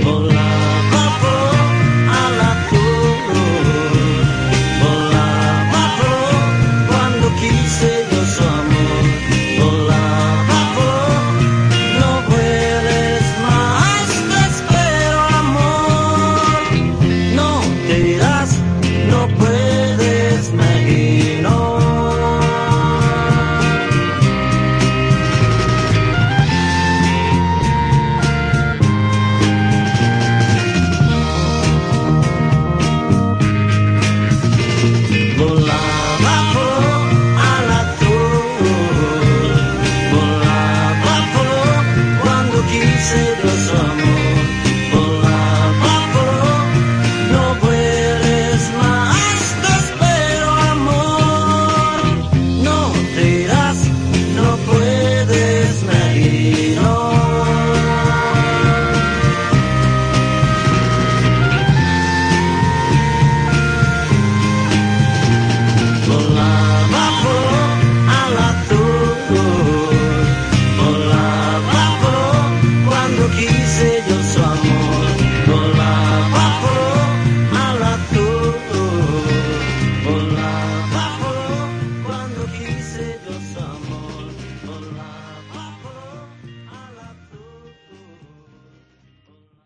people